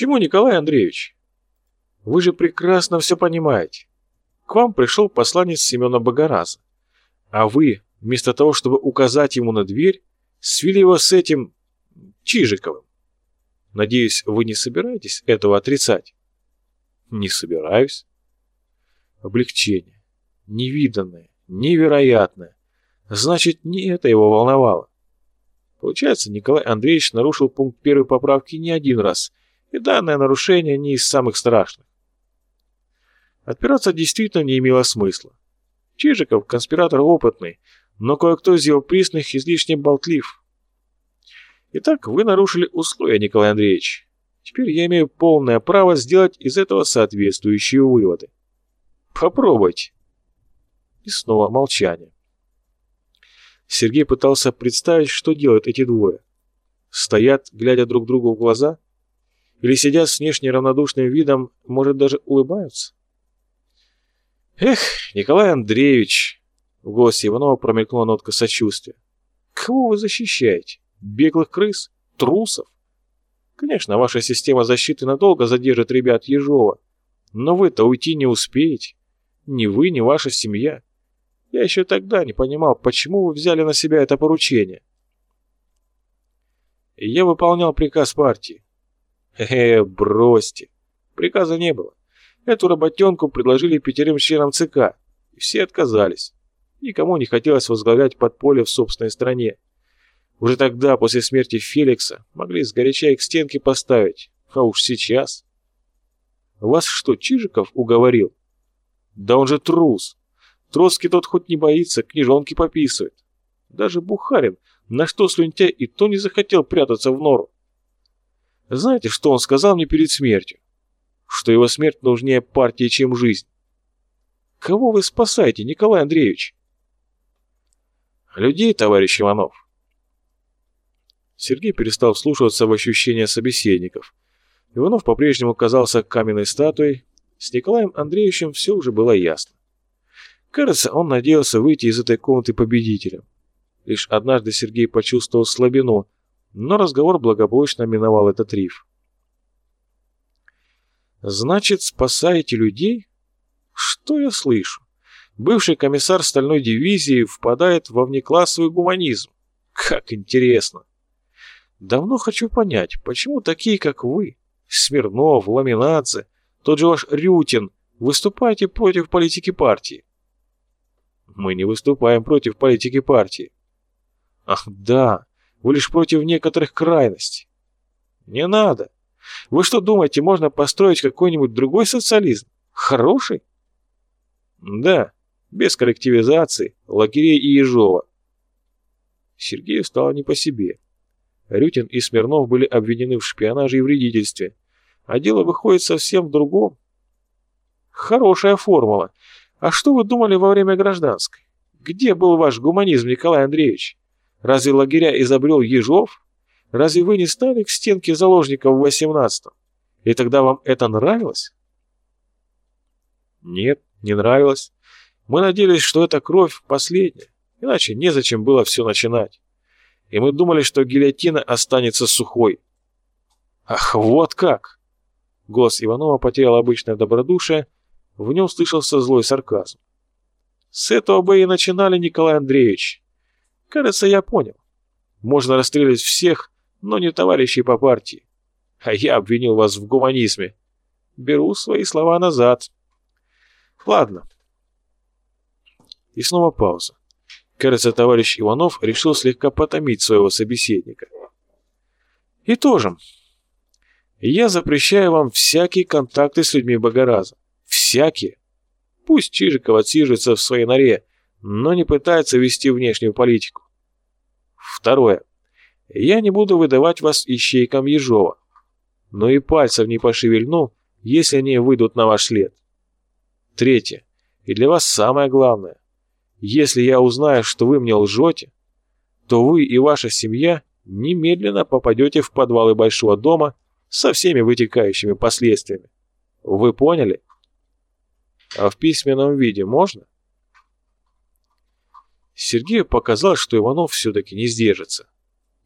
Почему, Николай Андреевич? Вы же прекрасно все понимаете. К вам пришел посланец Семена Богораза, а вы, вместо того, чтобы указать ему на дверь, свели его с этим Чижиковым. Надеюсь, вы не собираетесь этого отрицать? Не собираюсь. Облегчение. Невиданное, невероятное. Значит, не это его волновало. Получается, Николай Андреевич нарушил пункт первой поправки не один раз, и данное нарушение не из самых страшных. Отпираться действительно не имело смысла. Чижиков – конспиратор опытный, но кое-кто из его присных излишне болтлив. Итак, вы нарушили условия, Николай Андреевич. Теперь я имею полное право сделать из этого соответствующие выводы. Попробуйте. И снова молчание. Сергей пытался представить, что делают эти двое. Стоят, глядя друг другу в глаза? Или сидят с внешне равнодушным видом, может, даже улыбаются? Эх, Николай Андреевич, в голосе Иванова промелькнула нотка сочувствия. Кого вы защищаете? Беглых крыс? Трусов? Конечно, ваша система защиты надолго задержит ребят Ежова, но вы-то уйти не успеете. Ни вы, ни ваша семья. Я еще тогда не понимал, почему вы взяли на себя это поручение. Я выполнял приказ партии. Э, бросьте. Приказа не было. Эту работенку предложили пятерым членам ЦК, и все отказались. Никому не хотелось возглавлять подполье в собственной стране. Уже тогда, после смерти Феликса, могли сгоряча их к стенке поставить, а уж сейчас. Вас что, Чижиков уговорил? Да он же трус. Троцкий тот хоть не боится, книжонки пописывает. Даже Бухарин, на что слюнтяй и то не захотел прятаться в нору. Знаете, что он сказал мне перед смертью? Что его смерть нужнее партии, чем жизнь. Кого вы спасаете, Николай Андреевич? Людей, товарищ Иванов. Сергей перестал вслушиваться в ощущения собеседников. Иванов по-прежнему казался каменной статуей. С Николаем Андреевичем все уже было ясно. Кажется, он надеялся выйти из этой комнаты победителем. Лишь однажды Сергей почувствовал слабину, но разговор благополучно миновал этот риф. «Значит, спасаете людей? Что я слышу? Бывший комиссар стальной дивизии впадает во внеклассовый гуманизм. Как интересно! Давно хочу понять, почему такие, как вы, Смирнов, Ламинадзе, тот же ваш Рютин, выступаете против политики партии? Мы не выступаем против политики партии. Ах, да, вы лишь против некоторых крайностей. Не надо. Вы что думаете, можно построить какой-нибудь другой социализм? Хороший? Да, без коллективизации, лагерей и Ежова. Сергею стало не по себе. Рютин и Смирнов были обвинены в шпионаже и вредительстве. А дело выходит совсем в другом. Хорошая формула. А что вы думали во время гражданской? Где был ваш гуманизм, Николай Андреевич? Разве лагеря изобрел Ежов? Разве вы не стали к стенке заложников в 18-м? И тогда вам это нравилось? Нет, не нравилось. Мы надеялись, что эта кровь последняя, иначе незачем было все начинать. И мы думали, что гильотина останется сухой. Ах, вот как! Голос Иванова потерял обычное добродушие, в нем слышался злой сарказм. С этого бы и начинали, Николай Андреевич. Кажется, я понял. Можно расстрелять всех, но не товарищей по партии. А я обвинил вас в гуманизме. Беру свои слова назад. Ладно. И снова пауза. Кажется, товарищ Иванов решил слегка потомить своего собеседника. И тоже. Я запрещаю вам всякие контакты с людьми Богораза. Всякие. Пусть Чижиков отсиживается в своей норе, но не пытается вести внешнюю политику. Второе. Я не буду выдавать вас ищейкам Ежова, но и пальцев не пошевельну, если они выйдут на ваш след. Третье. И для вас самое главное. Если я узнаю, что вы мне лжете, то вы и ваша семья немедленно попадете в подвалы большого дома со всеми вытекающими последствиями. Вы поняли? А в письменном виде можно? Сергею показалось, что Иванов все-таки не сдержится.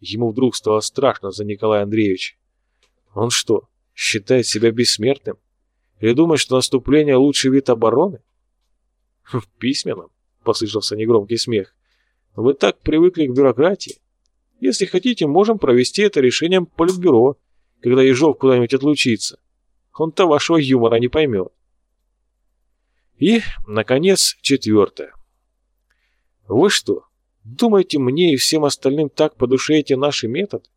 Ему вдруг стало страшно за Николая Андреевича. Он что, Считает себя бессмертным? Или думает, что наступление – лучший вид обороны? В письменном, послышался негромкий смех. Вы так привыкли к бюрократии. Если хотите, можем провести это решением политбюро, когда Ежов куда-нибудь отлучится. Он-то вашего юмора не поймет. И, наконец, четвертое. Вы что, думаете, мне и всем остальным так по душе эти наши методы?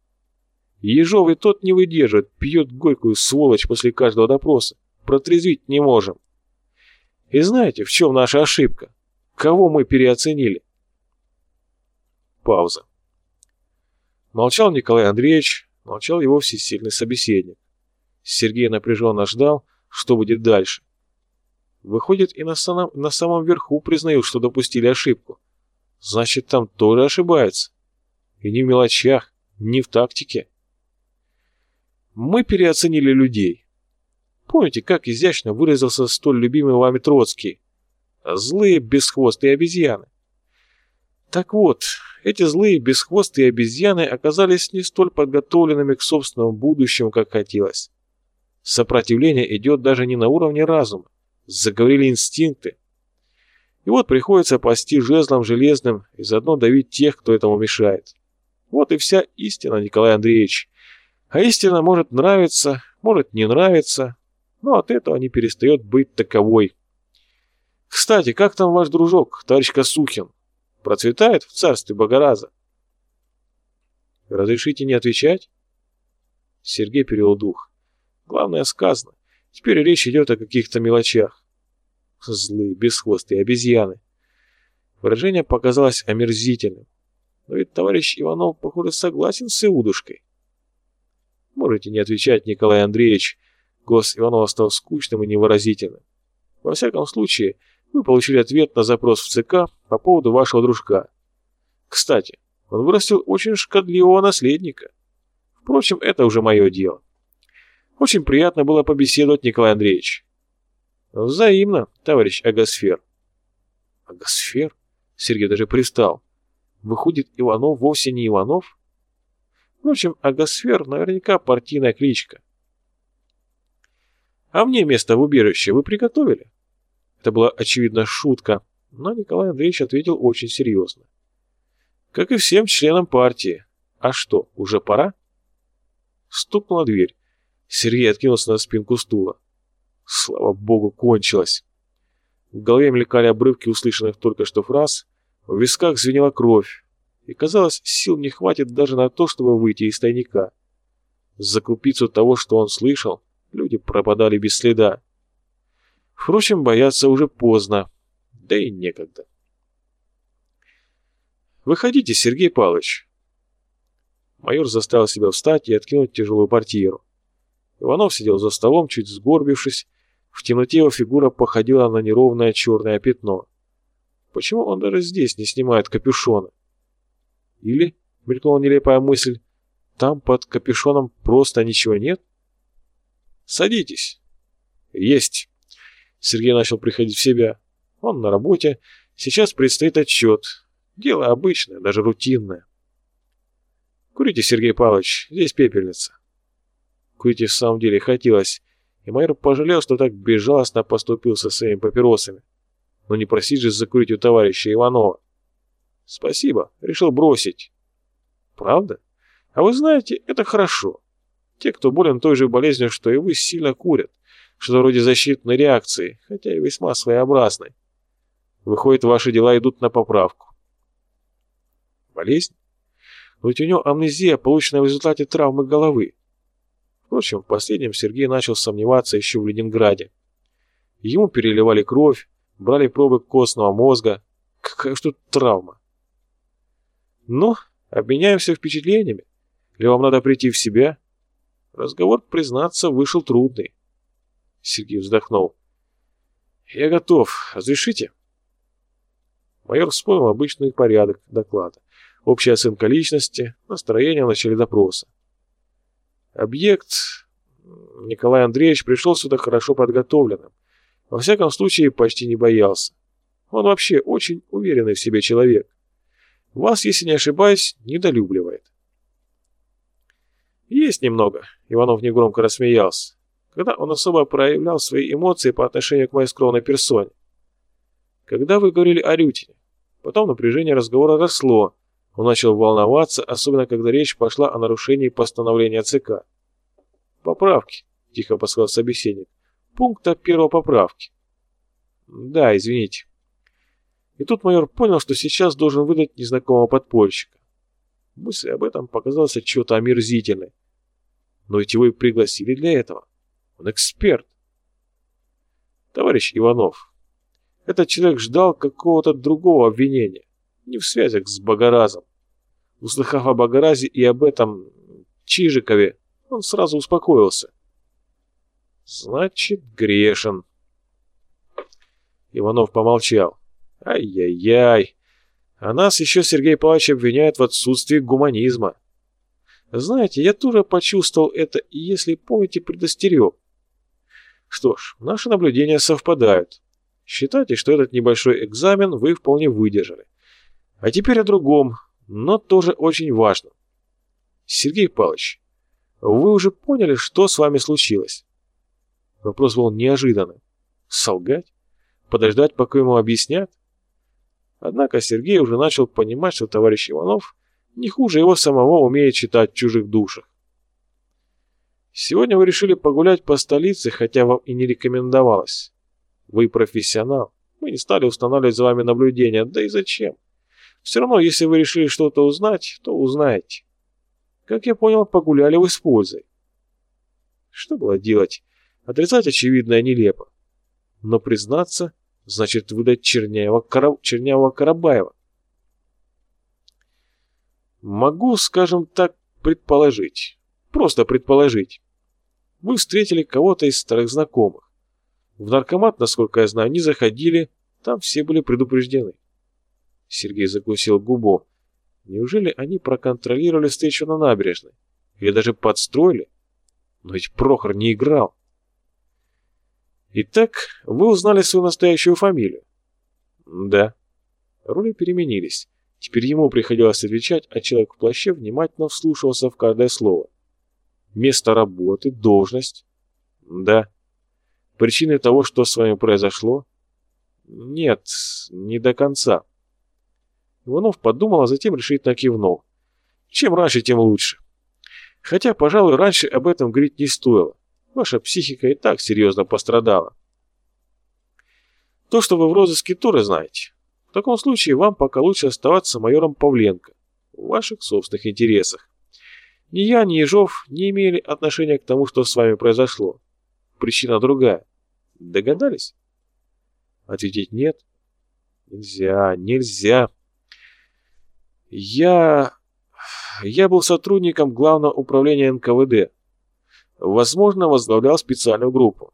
Ежов и тот не выдерживает, пьет горькую сволочь после каждого допроса. Протрезвить не можем. И знаете, в чем наша ошибка? Кого мы переоценили? Пауза. Молчал Николай Андреевич, молчал его всесильный собеседник. Сергей напряженно ждал, что будет дальше. Выходит, и на самом, на самом верху признают, что допустили ошибку. Значит, там тоже ошибаются. И не в мелочах, не в тактике. Мы переоценили людей. Помните, как изящно выразился столь любимый вами Троцкий? Злые, бесхвостые обезьяны. Так вот, эти злые, бесхвостые обезьяны оказались не столь подготовленными к собственному будущему, как хотелось. Сопротивление идет даже не на уровне разума заговорили инстинкты. И вот приходится пасти жезлом железным и заодно давить тех, кто этому мешает. Вот и вся истина, Николай Андреевич. А истина может нравиться, может не нравиться, но от этого не перестает быть таковой. Кстати, как там ваш дружок, товарищ Косухин? Процветает в царстве Богораза? Разрешите не отвечать? Сергей перевел дух. Главное сказано. Теперь речь идет о каких-то мелочах. Злые, бесхвостые обезьяны. Выражение показалось омерзительным. Но ведь товарищ Иванов, похоже, согласен с Иудушкой. Можете не отвечать, Николай Андреевич. Голос Иванова стал скучным и невыразительным. Во всяком случае, вы получили ответ на запрос в ЦК по поводу вашего дружка. Кстати, он вырастил очень шкодливого наследника. Впрочем, это уже мое дело. Очень приятно было побеседовать, Николай Андреевич. Взаимно, товарищ Агосфер. Агосфер? Сергей даже пристал. Выходит, Иванов вовсе не Иванов? Впрочем, Агосфер наверняка партийная кличка. А мне место в убежище вы приготовили? Это была очевидно шутка, но Николай Андреевич ответил очень серьезно. Как и всем членам партии. А что, уже пора? Стукнула дверь. Сергей откинулся на спинку стула. Слава богу, кончилось. В голове мелькали обрывки услышанных только что фраз, в висках звенела кровь, и, казалось, сил не хватит даже на то, чтобы выйти из тайника. За крупицу того, что он слышал, люди пропадали без следа. Впрочем, бояться уже поздно, да и некогда. «Выходите, Сергей Павлович!» Майор заставил себя встать и откинуть тяжелую портьеру. Иванов сидел за столом, чуть сгорбившись. В темноте его фигура походила на неровное черное пятно. Почему он даже здесь не снимает капюшона? Или, мелькнула нелепая мысль, там под капюшоном просто ничего нет? Садитесь. Есть. Сергей начал приходить в себя. Он на работе. Сейчас предстоит отчет. Дело обычное, даже рутинное. Курите, Сергей Павлович, здесь пепельница. Курить в самом деле хотелось, и майор пожалел, что так безжалостно поступил со своими папиросами. Но не просить же закурить у товарища Иванова. Спасибо, решил бросить. Правда? А вы знаете, это хорошо. Те, кто болен той же болезнью, что и вы, сильно курят. Что-то вроде защитной реакции, хотя и весьма своеобразной. Выходит, ваши дела идут на поправку. Болезнь? Но ведь у него амнезия, полученная в результате травмы головы. Впрочем, в последнем Сергей начал сомневаться еще в Ленинграде. Ему переливали кровь, брали пробы костного мозга. Какая ж тут травма? Ну, обменяемся впечатлениями. Или вам надо прийти в себя? Разговор, признаться, вышел трудный. Сергей вздохнул. Я готов. Разрешите? Майор вспомнил обычный порядок доклада. Общая оценка личности, настроение в начале допроса. Объект Николай Андреевич пришел сюда хорошо подготовленным. Во всяком случае, почти не боялся. Он вообще очень уверенный в себе человек. Вас, если не ошибаюсь, недолюбливает. Есть немного, Иванов негромко рассмеялся, когда он особо проявлял свои эмоции по отношению к моей скромной персоне. Когда вы говорили о Рютине, потом напряжение разговора росло, он начал волноваться, особенно когда речь пошла о нарушении постановления ЦК. «Поправки», — тихо подсказал собеседник. «Пункта первой поправки». «Да, извините». И тут майор понял, что сейчас должен выдать незнакомого подпольщика. Мысль об этом показалась чего-то омерзительной. Но ведь его и пригласили для этого. Он эксперт. Товарищ Иванов, этот человек ждал какого-то другого обвинения, не в связях с Богоразом. Услыхав о Богоразе и об этом Чижикове, он сразу успокоился. Значит, грешен. Иванов помолчал. Ай-яй-яй. А нас еще Сергей Павлович обвиняет в отсутствии гуманизма. Знаете, я тоже почувствовал это и, если помните, предостерег. Что ж, наши наблюдения совпадают. Считайте, что этот небольшой экзамен вы вполне выдержали. А теперь о другом, но тоже очень важном. Сергей Павлович, вы уже поняли, что с вами случилось? Вопрос был неожиданным. Солгать? Подождать, пока ему объяснят? Однако Сергей уже начал понимать, что товарищ Иванов не хуже его самого умеет читать в чужих душах. Сегодня вы решили погулять по столице, хотя вам и не рекомендовалось. Вы профессионал. Мы не стали устанавливать за вами наблюдения, да и зачем? Все равно, если вы решили что-то узнать, то узнаете. Как я понял, погуляли вы с пользой. Что было делать? Отрицать очевидное нелепо. Но признаться значит выдать Черняева, Кара... Чернявого Карабаева. Могу, скажем так, предположить. Просто предположить. Вы встретили кого-то из старых знакомых. В наркомат, насколько я знаю, не заходили, там все были предупреждены. Сергей закусил губу. Неужели они проконтролировали встречу на набережной? Или даже подстроили? Но ведь Прохор не играл. Итак, вы узнали свою настоящую фамилию? Да. Роли переменились. Теперь ему приходилось отвечать, а человек в плаще внимательно вслушивался в каждое слово. Место работы, должность? Да. Причины того, что с вами произошло? Нет, не до конца. Иванов подумал, а затем решительно кивнул. Чем раньше, тем лучше. Хотя, пожалуй, раньше об этом говорить не стоило. Ваша психика и так серьезно пострадала. То, что вы в розыске тоже знаете. В таком случае вам пока лучше оставаться майором Павленко в ваших собственных интересах. Ни я, ни Ежов не имели отношения к тому, что с вами произошло. Причина другая. Догадались? Ответить нет. Нельзя, нельзя. Я... Я был сотрудником Главного управления НКВД. Возможно, возглавлял специальную группу.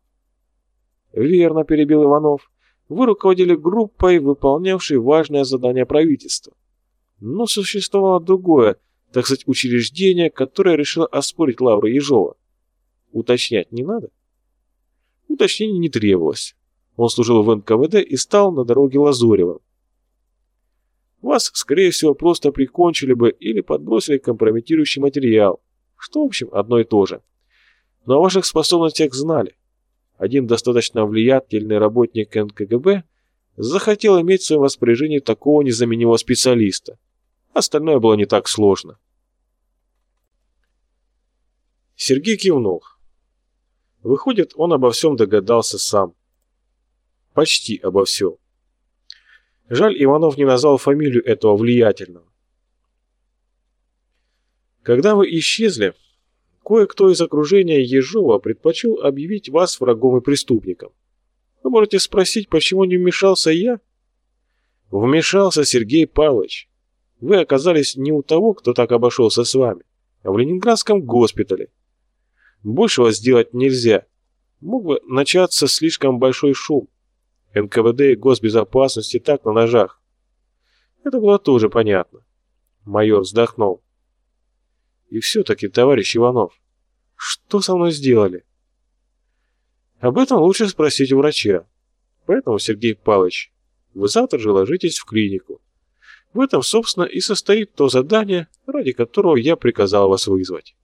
Верно, перебил Иванов. Вы руководили группой, выполнявшей важное задание правительства. Но существовало другое, так сказать, учреждение, которое решило оспорить Лавру Ежова. Уточнять не надо? Уточнений не требовалось. Он служил в НКВД и стал на дороге Лазуревым. Вас, скорее всего, просто прикончили бы или подбросили компрометирующий материал, что, в общем, одно и то же. Но о ваших способностях знали. Один достаточно влиятельный работник НКГБ захотел иметь в своем распоряжении такого незаменимого специалиста. Остальное было не так сложно. Сергей кивнул. Выходит, он обо всем догадался сам. Почти обо всем. Жаль, Иванов не назвал фамилию этого влиятельного. Когда вы исчезли, кое-кто из окружения Ежова предпочел объявить вас врагом и преступником. Вы можете спросить, почему не вмешался я? Вмешался Сергей Павлович. Вы оказались не у того, кто так обошелся с вами, а в Ленинградском госпитале. Большего сделать нельзя. Мог бы начаться слишком большой шум. НКВД и госбезопасности так на ножах. Это было тоже понятно. Майор вздохнул. И все-таки, товарищ Иванов, что со мной сделали? Об этом лучше спросить у врача. Поэтому, Сергей Павлович, вы завтра же ложитесь в клинику. В этом, собственно, и состоит то задание, ради которого я приказал вас вызвать.